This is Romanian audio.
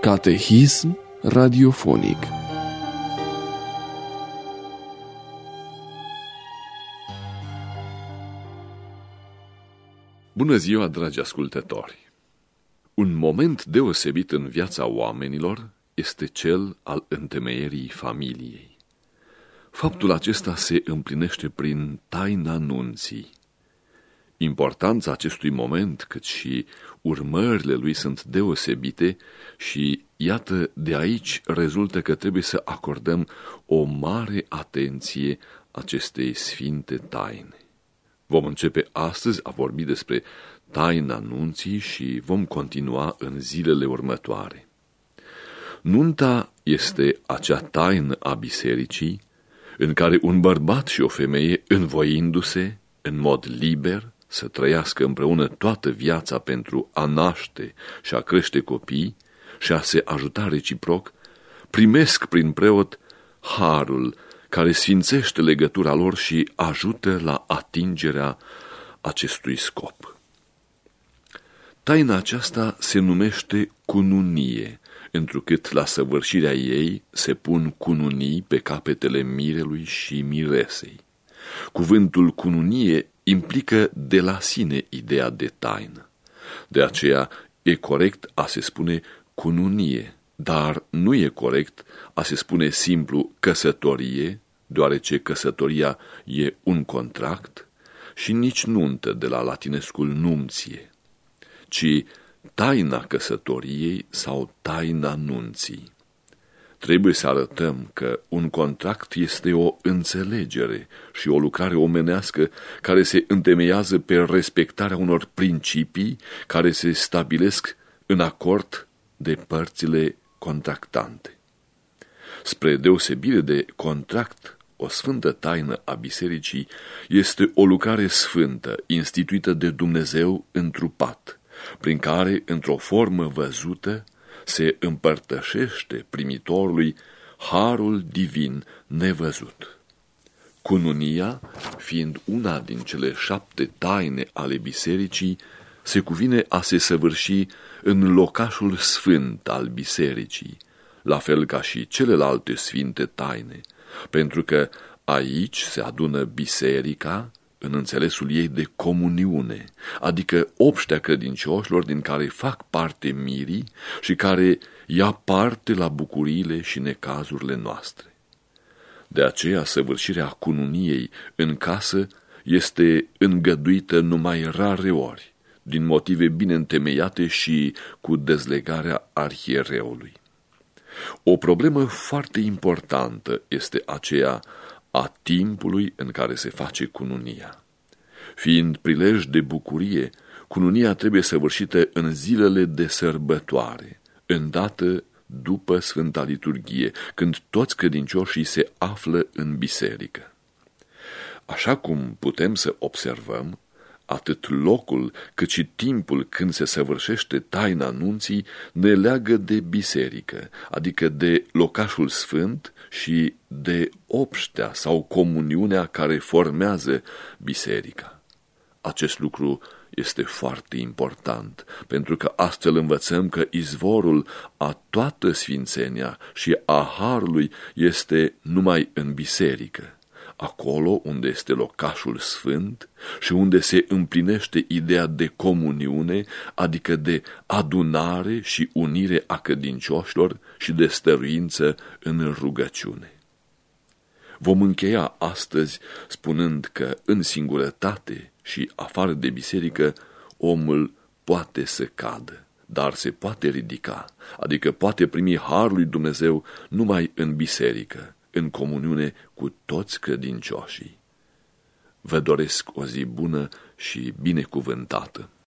Catehism radiofonic Bună ziua, dragi ascultători! Un moment deosebit în viața oamenilor este cel al întemeierii familiei. Faptul acesta se împlinește prin taina nunții. Importanța acestui moment, cât și urmările lui sunt deosebite și iată de aici rezultă că trebuie să acordăm o mare atenție acestei sfinte taine. Vom începe astăzi a vorbi despre taina nunții și vom continua în zilele următoare. Nunta este acea taină a bisericii în care un bărbat și o femeie, învoindu-se în mod liber, să trăiască împreună toată viața pentru a naște și a crește copii și a se ajuta reciproc, primesc prin preot harul care sfințește legătura lor și ajută la atingerea acestui scop. Taina aceasta se numește cununie, întrucât la săvârșirea ei se pun cununii pe capetele mirelui și miresei. Cuvântul cununie implică de la sine ideea de taină. De aceea e corect a se spune cununie, dar nu e corect a se spune simplu căsătorie, deoarece căsătoria e un contract, și nici nuntă de la latinescul nunție, ci taina căsătoriei sau taina nunții. Trebuie să arătăm că un contract este o înțelegere și o lucrare omenească care se întemeiază pe respectarea unor principii care se stabilesc în acord de părțile contractante. Spre deosebire de contract, o sfântă taină a bisericii este o lucrare sfântă instituită de Dumnezeu întrupat, prin care, într-o formă văzută, se împărtășește primitorului harul divin nevăzut. Cununia, fiind una din cele șapte taine ale bisericii, se cuvine a se săvârși în locașul sfânt al bisericii, la fel ca și celelalte sfinte taine, pentru că aici se adună biserica în înțelesul ei de comuniune, adică obștea credincioșilor din care fac parte mirii și care ia parte la bucuriile și necazurile noastre. De aceea, săvârșirea cununiei în casă este îngăduită numai rare ori, din motive bine întemeiate și cu dezlegarea arhiereului. O problemă foarte importantă este aceea a timpului în care se face cununia. Fiind prilej de bucurie, cununia trebuie săvârșită în zilele de sărbătoare, îndată după Sfânta Liturghie, când toți credincioșii se află în biserică. Așa cum putem să observăm, atât locul cât și timpul când se săvârșește taina anunții ne leagă de biserică, adică de locașul sfânt și de obștea sau comuniunea care formează biserica. Acest lucru este foarte important, pentru că astfel învățăm că izvorul a toată sfințenia și a harului este numai în biserică acolo unde este locașul sfânt și unde se împlinește ideea de comuniune, adică de adunare și unire a cădincioșilor și de stăruință în rugăciune. Vom încheia astăzi spunând că în singurătate și afară de biserică omul poate să cadă, dar se poate ridica, adică poate primi harul lui Dumnezeu numai în biserică în comuniune cu toți credincioșii. Vă doresc o zi bună și binecuvântată.